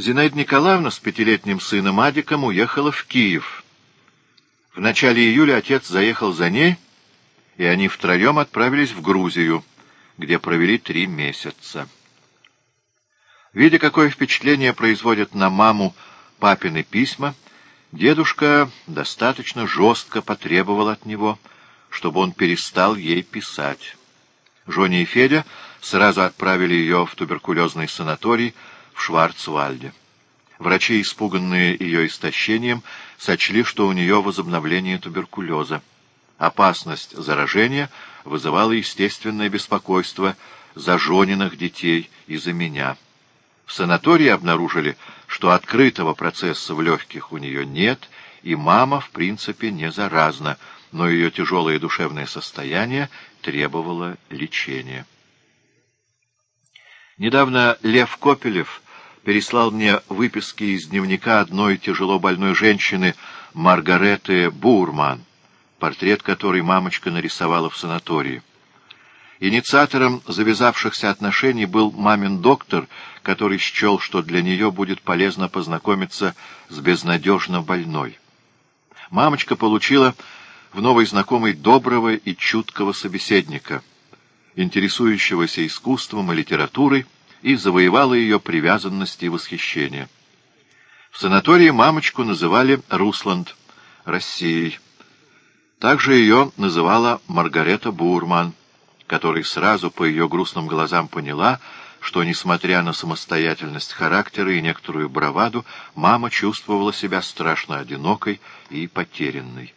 Зинаида Николаевна с пятилетним сыном Адиком уехала в Киев. В начале июля отец заехал за ней, и они втроем отправились в Грузию, где провели три месяца. Видя, какое впечатление производят на маму папины письма, дедушка достаточно жестко потребовал от него, чтобы он перестал ей писать. Жоня и Федя сразу отправили ее в туберкулезный санаторий в Шварцвальде. Врачи, испуганные ее истощением, сочли, что у нее возобновление туберкулеза. Опасность заражения вызывала естественное беспокойство за Жониных детей и за меня. В санатории обнаружили, что открытого процесса в легких у нее нет, и мама, в принципе, не заразна, но ее тяжелое душевное состояние требовало лечения. Недавно Лев Копелев переслал мне выписки из дневника одной тяжело больной женщины Маргареты Бурман, портрет которой мамочка нарисовала в санатории. Инициатором завязавшихся отношений был мамин доктор, который счел, что для нее будет полезно познакомиться с безнадежно больной. Мамочка получила в новой знакомой доброго и чуткого собеседника, интересующегося искусством и литературой, и завоевала ее привязанность и восхищение. В санатории мамочку называли Русланд, Россией. Также ее называла Маргарета Бурман, которая сразу по ее грустным глазам поняла, что, несмотря на самостоятельность характера и некоторую браваду, мама чувствовала себя страшно одинокой и потерянной.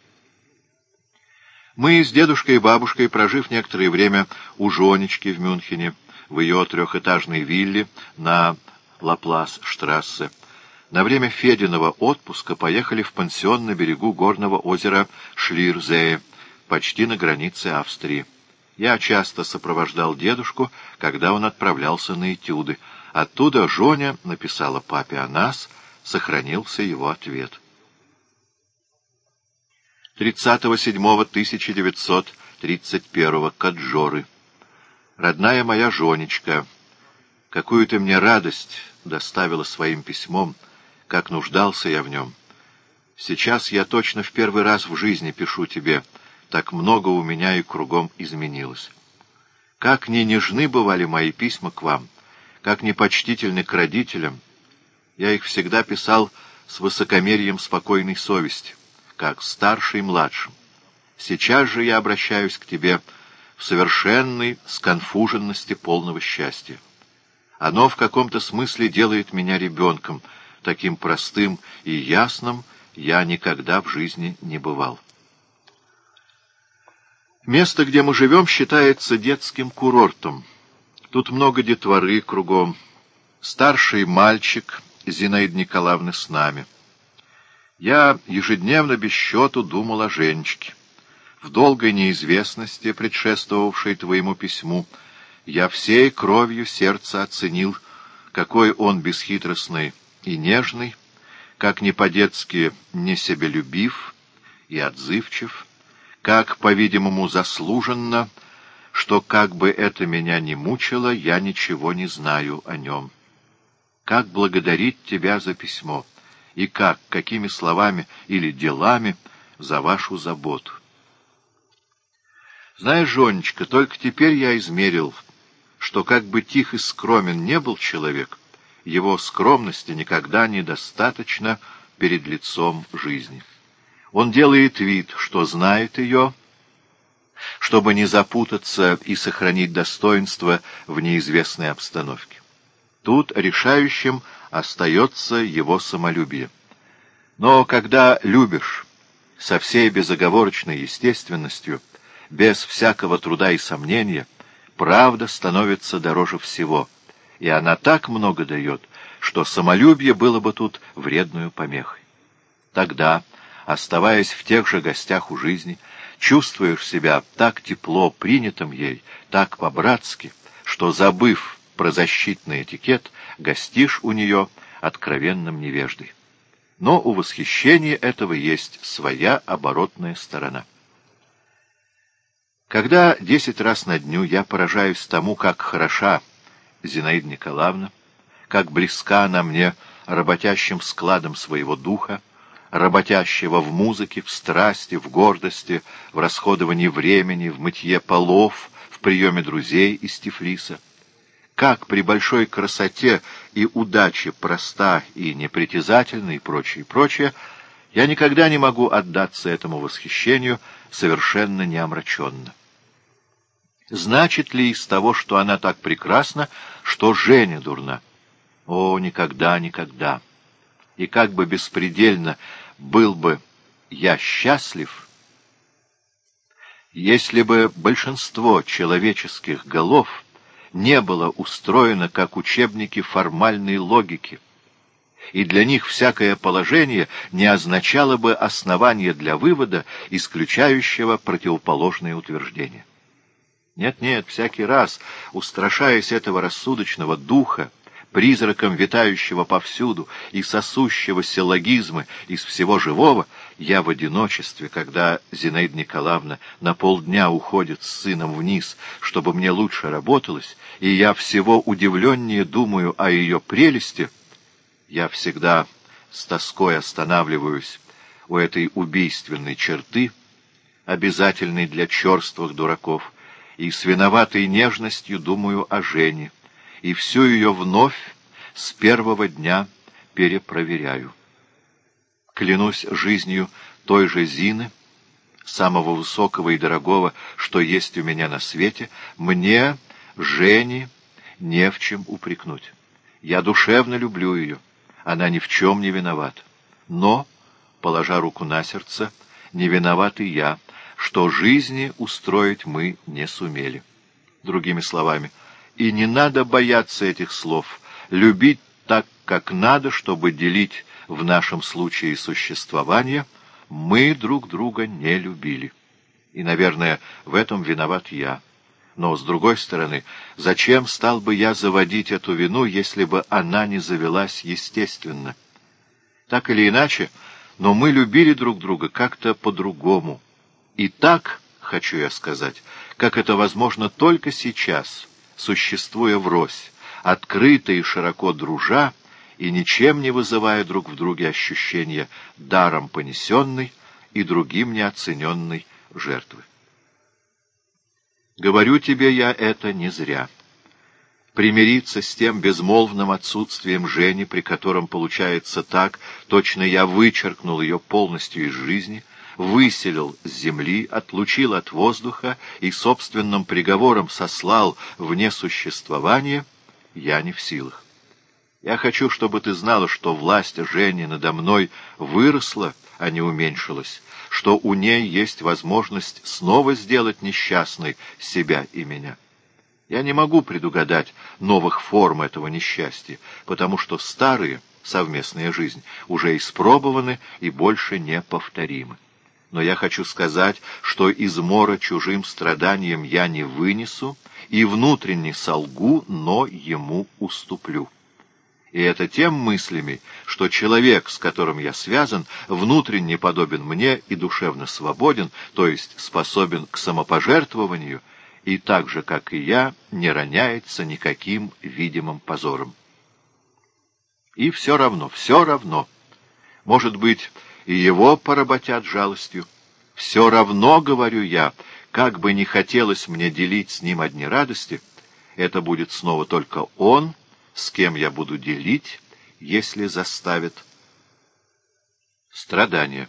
Мы с дедушкой и бабушкой, прожив некоторое время у Жонечки в Мюнхене, в ее трехэтажной вилле на Лаплас-штрассе, на время Фединого отпуска поехали в пансион на берегу горного озера Шлирзее, почти на границе Австрии. Я часто сопровождал дедушку, когда он отправлялся на этюды. Оттуда Жоня написала папе о нас, сохранился его ответ. 30.07.1931 Каджоры. Родная моя Жонечка, какую ты мне радость доставила своим письмом, как нуждался я в нем. Сейчас я точно в первый раз в жизни пишу тебе, так много у меня и кругом изменилось. Как не нежны бывали мои письма к вам, как непочтительны к родителям, я их всегда писал с высокомерием спокойной совести как старший младшим. Сейчас же я обращаюсь к тебе в совершенной сконфуженности полного счастья. Оно в каком-то смысле делает меня ребенком, таким простым и ясным я никогда в жизни не бывал. Место, где мы живем, считается детским курортом. Тут много детворы кругом. Старший мальчик Зинаида Николаевна с нами — я ежедневно без счету думал о Женечке. В долгой неизвестности, предшествовавшей твоему письму, я всей кровью сердца оценил, какой он бесхитростный и нежный, как не по-детски несебелюбив и отзывчив, как, по-видимому, заслуженно, что, как бы это меня ни мучило, я ничего не знаю о нем. Как благодарить тебя за письмо? и как, какими словами или делами за вашу заботу. Знаешь, Жонечка, только теперь я измерил, что как бы тих и скромен не был человек, его скромности никогда недостаточно перед лицом жизни. Он делает вид, что знает ее, чтобы не запутаться и сохранить достоинство в неизвестной обстановке. Тут решающим остается его самолюбие. Но когда любишь со всей безоговорочной естественностью, без всякого труда и сомнения, правда становится дороже всего, и она так много дает, что самолюбие было бы тут вредную помехой. Тогда, оставаясь в тех же гостях у жизни, чувствуешь себя так тепло принятым ей, так по-братски, что, забыв про защитный этикет, гостишь у нее откровенным невеждой. Но у восхищения этого есть своя оборотная сторона. Когда десять раз на дню я поражаюсь тому, как хороша Зинаида Николаевна, как близка она мне работящим складом своего духа, работящего в музыке, в страсти, в гордости, в расходовании времени, в мытье полов, в приеме друзей из Тифлиса. Как при большой красоте и удаче проста и непритязательна и прочее, и прочее, я никогда не могу отдаться этому восхищению совершенно неомраченно. Значит ли из того, что она так прекрасна, что Женя дурна? О, никогда, никогда! И как бы беспредельно был бы я счастлив, если бы большинство человеческих голов не было устроено как учебники формальной логики, и для них всякое положение не означало бы основания для вывода, исключающего противоположные утверждения. Нет-нет, всякий раз, устрашаясь этого рассудочного духа, призраком витающего повсюду и сосущегося логизма из всего живого, я в одиночестве, когда Зинаида Николаевна на полдня уходит с сыном вниз, чтобы мне лучше работалось, и я всего удивленнее думаю о ее прелести, я всегда с тоской останавливаюсь у этой убийственной черты, обязательной для черствых дураков, и с виноватой нежностью думаю о Жене, и всю ее вновь с первого дня перепроверяю. Клянусь жизнью той же Зины, самого высокого и дорогого, что есть у меня на свете, мне, Жене, не в чем упрекнуть. Я душевно люблю ее, она ни в чем не виновата. Но, положа руку на сердце, не виноват и я, что жизни устроить мы не сумели. Другими словами, и не надо бояться этих слов, любить так, как надо, чтобы делить в нашем случае существование, мы друг друга не любили. И, наверное, в этом виноват я. Но, с другой стороны, зачем стал бы я заводить эту вину, если бы она не завелась естественно? Так или иначе, но мы любили друг друга как-то по-другому. И так, хочу я сказать, как это возможно только сейчас, существуя врозь, открыто и широко дружа, и ничем не вызывая друг в друге ощущения даром понесенной и другим неоцененной жертвы. Говорю тебе я это не зря. Примириться с тем безмолвным отсутствием Жени, при котором получается так, точно я вычеркнул ее полностью из жизни — выселил с земли, отлучил от воздуха и собственным приговором сослал вне существования, я не в силах. Я хочу, чтобы ты знала, что власть Жени надо мной выросла, а не уменьшилась, что у ней есть возможность снова сделать несчастной себя и меня. Я не могу предугадать новых форм этого несчастья, потому что старые, совместная жизнь, уже испробованы и больше не повторимы но я хочу сказать, что измора чужим страданием я не вынесу и внутренне солгу, но ему уступлю. И это тем мыслями, что человек, с которым я связан, внутренне подобен мне и душевно свободен, то есть способен к самопожертвованию, и так же, как и я, не роняется никаким видимым позором. И все равно, все равно. Может быть, и его поработят жалостью. Все равно, говорю я, как бы не хотелось мне делить с ним одни радости, это будет снова только он, с кем я буду делить, если заставит страдания.